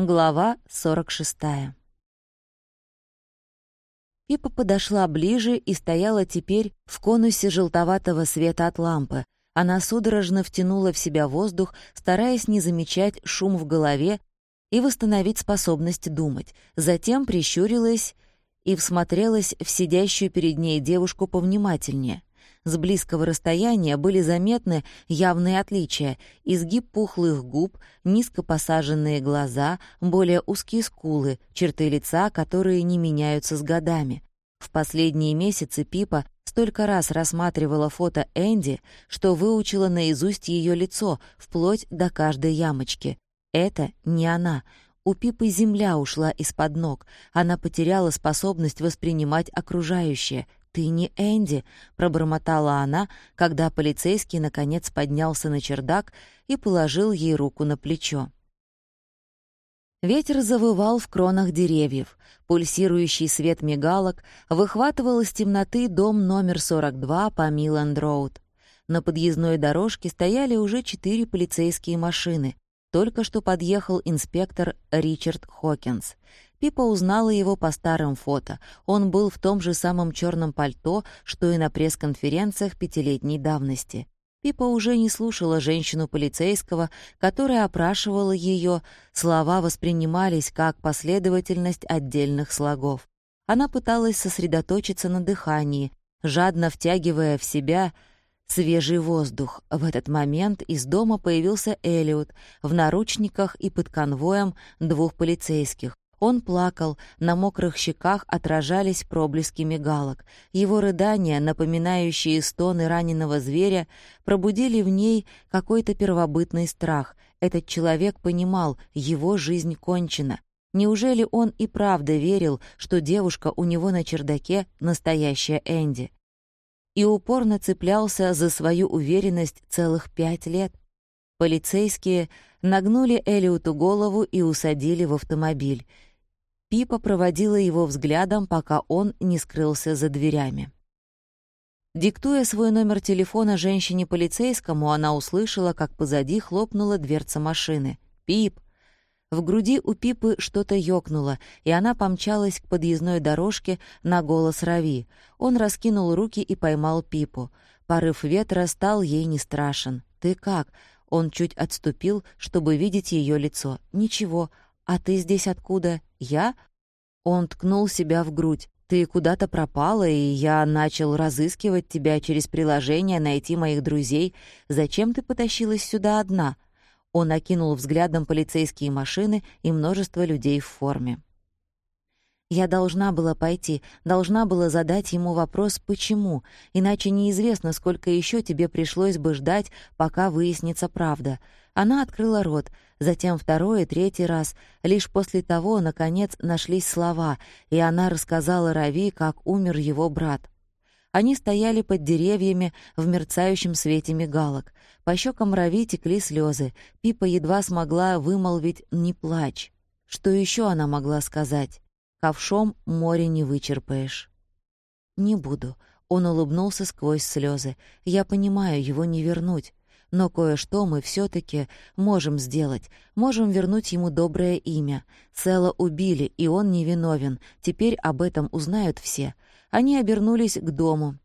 Глава 46. Пипа подошла ближе и стояла теперь в конусе желтоватого света от лампы. Она судорожно втянула в себя воздух, стараясь не замечать шум в голове и восстановить способность думать. Затем прищурилась и всмотрелась в сидящую перед ней девушку повнимательнее. С близкого расстояния были заметны явные отличия. Изгиб пухлых губ, низко посаженные глаза, более узкие скулы, черты лица, которые не меняются с годами. В последние месяцы Пипа столько раз рассматривала фото Энди, что выучила наизусть ее лицо, вплоть до каждой ямочки. Это не она. У Пипы земля ушла из-под ног. Она потеряла способность воспринимать окружающее — «Ты не Энди», — пробормотала она, когда полицейский наконец поднялся на чердак и положил ей руку на плечо. Ветер завывал в кронах деревьев. Пульсирующий свет мигалок выхватывал из темноты дом номер 42 по Миланд-Роуд. На подъездной дорожке стояли уже четыре полицейские машины. Только что подъехал инспектор Ричард Хокинс. Пипа узнала его по старым фото. Он был в том же самом черном пальто, что и на пресс-конференциях пятилетней давности. Пипа уже не слушала женщину полицейского, которая опрашивала ее, слова воспринимались как последовательность отдельных слогов. Она пыталась сосредоточиться на дыхании, жадно втягивая в себя свежий воздух. В этот момент из дома появился Элиот в наручниках и под конвоем двух полицейских. Он плакал, на мокрых щеках отражались проблески мигалок. Его рыдания, напоминающие стоны раненого зверя, пробудили в ней какой-то первобытный страх. Этот человек понимал, его жизнь кончена. Неужели он и правда верил, что девушка у него на чердаке — настоящая Энди? И упорно цеплялся за свою уверенность целых пять лет. Полицейские нагнули Элиоту голову и усадили в автомобиль. Пипа проводила его взглядом, пока он не скрылся за дверями. Диктуя свой номер телефона женщине-полицейскому, она услышала, как позади хлопнула дверца машины. «Пип!» В груди у Пипы что-то ёкнуло, и она помчалась к подъездной дорожке на голос Рави. Он раскинул руки и поймал Пипу. Порыв ветра стал ей не страшен. «Ты как?» Он чуть отступил, чтобы видеть ее лицо. «Ничего. «А ты здесь откуда? Я?» Он ткнул себя в грудь. «Ты куда-то пропала, и я начал разыскивать тебя через приложение, найти моих друзей. Зачем ты потащилась сюда одна?» Он окинул взглядом полицейские машины и множество людей в форме. Я должна была пойти, должна была задать ему вопрос «почему?», иначе неизвестно, сколько еще тебе пришлось бы ждать, пока выяснится правда. Она открыла рот, затем второй и третий раз. Лишь после того, наконец, нашлись слова, и она рассказала Рави, как умер его брат. Они стояли под деревьями в мерцающем свете мигалок. По щекам Рави текли слезы. Пипа едва смогла вымолвить «не плачь». Что еще она могла сказать? Ковшом море не вычерпаешь. «Не буду». Он улыбнулся сквозь слезы. «Я понимаю, его не вернуть. Но кое-что мы все таки можем сделать. Можем вернуть ему доброе имя. Села убили, и он невиновен. Теперь об этом узнают все». Они обернулись к дому.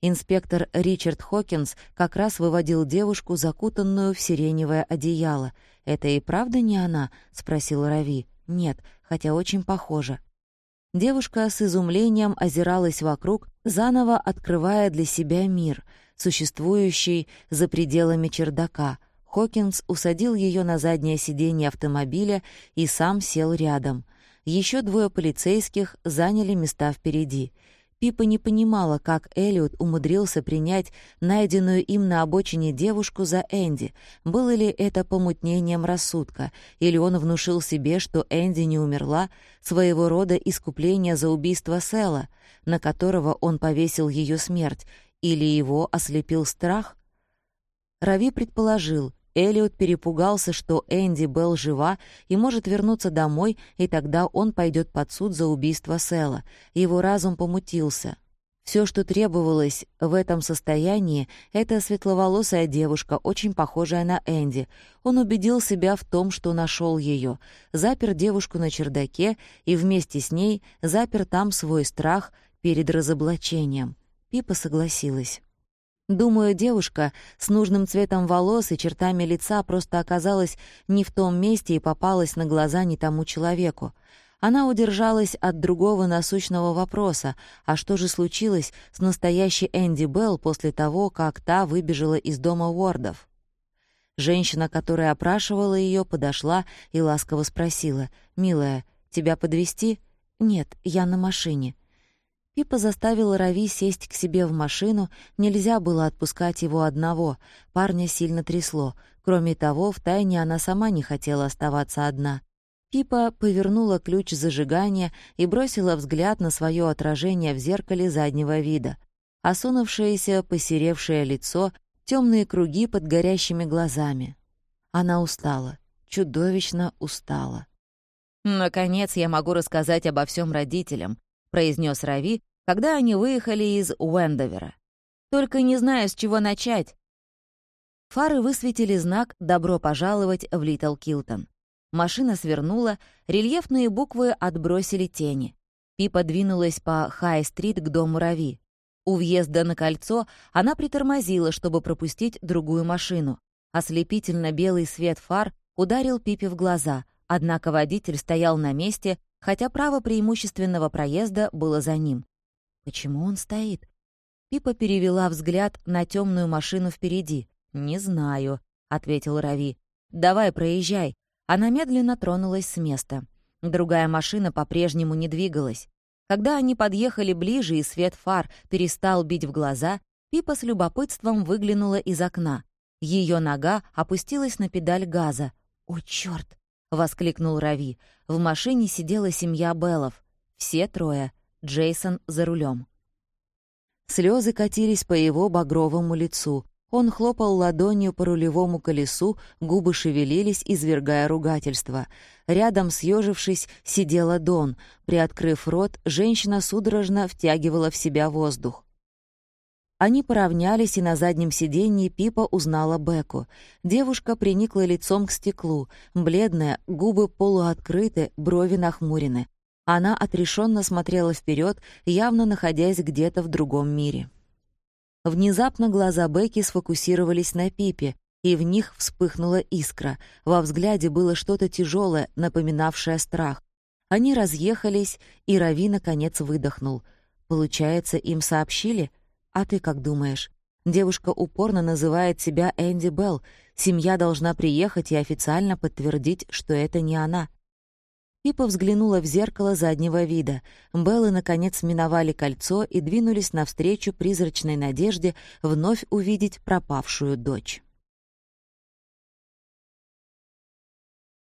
Инспектор Ричард Хокинс как раз выводил девушку, закутанную в сиреневое одеяло. «Это и правда не она?» — спросил Рави. «Нет, хотя очень похоже». Девушка с изумлением озиралась вокруг, заново открывая для себя мир, существующий за пределами чердака. Хокинс усадил ее на заднее сиденье автомобиля и сам сел рядом. Еще двое полицейских заняли места впереди — Пипа не понимала, как Элliot умудрился принять найденную им на обочине девушку за Энди. Было ли это помутнением рассудка, или он внушил себе, что Энди не умерла, своего рода искупление за убийство Села, на которого он повесил ее смерть, или его ослепил страх? Рави предположил, Элиот перепугался, что Энди Белл жива и может вернуться домой, и тогда он пойдет под суд за убийство Сэла. Его разум помутился. Все, что требовалось в этом состоянии, это светловолосая девушка, очень похожая на Энди. Он убедил себя в том, что нашел ее, запер девушку на чердаке и вместе с ней запер там свой страх перед разоблачением. Пипа согласилась. Думаю, девушка с нужным цветом волос и чертами лица просто оказалась не в том месте и попалась на глаза не тому человеку. Она удержалась от другого насущного вопроса, а что же случилось с настоящей Энди Белл после того, как та выбежала из дома Уордов? Женщина, которая опрашивала ее, подошла и ласково спросила, «Милая, тебя подвести? «Нет, я на машине». Пипа заставила Рави сесть к себе в машину, нельзя было отпускать его одного, парня сильно трясло. Кроме того, втайне она сама не хотела оставаться одна. Пипа повернула ключ зажигания и бросила взгляд на свое отражение в зеркале заднего вида. Осунувшееся, посеревшее лицо, темные круги под горящими глазами. Она устала, чудовищно устала. «Наконец я могу рассказать обо всем родителям», — произнес Рави, когда они выехали из Уэндовера. «Только не знаю, с чего начать». Фары высветили знак «Добро пожаловать в Литл Килтон». Машина свернула, рельефные буквы отбросили тени. Пипа двинулась по Хай-стрит к дому Рави. У въезда на кольцо она притормозила, чтобы пропустить другую машину. Ослепительно белый свет фар ударил Пипе в глаза, однако водитель стоял на месте, хотя право преимущественного проезда было за ним. Почему он стоит? Пипа перевела взгляд на темную машину впереди. «Не знаю», — ответил Рави. «Давай, проезжай. Она медленно тронулась с места. Другая машина по-прежнему не двигалась. Когда они подъехали ближе и свет фар перестал бить в глаза, Пипа с любопытством выглянула из окна. Ее нога опустилась на педаль газа. «О, черт! воскликнул Рави. В машине сидела семья Беллов. Все трое. Джейсон за рулем. Слезы катились по его багровому лицу. Он хлопал ладонью по рулевому колесу, губы шевелились, извергая ругательство. Рядом, съежившись, сидела Дон. Приоткрыв рот, женщина судорожно втягивала в себя воздух. Они поравнялись, и на заднем сиденье Пипа узнала Беку. Девушка приникла лицом к стеклу, бледная, губы полуоткрыты, брови нахмурены. Она отрешенно смотрела вперед, явно находясь где-то в другом мире. Внезапно глаза Бекки сфокусировались на Пипе, и в них вспыхнула искра. Во взгляде было что-то тяжелое, напоминавшее страх. Они разъехались, и Рави наконец выдохнул. «Получается, им сообщили? А ты как думаешь?» Девушка упорно называет себя Энди Белл. Семья должна приехать и официально подтвердить, что это не она. Пипа взглянула в зеркало заднего вида. Беллы, наконец, миновали кольцо и двинулись навстречу призрачной надежде вновь увидеть пропавшую дочь.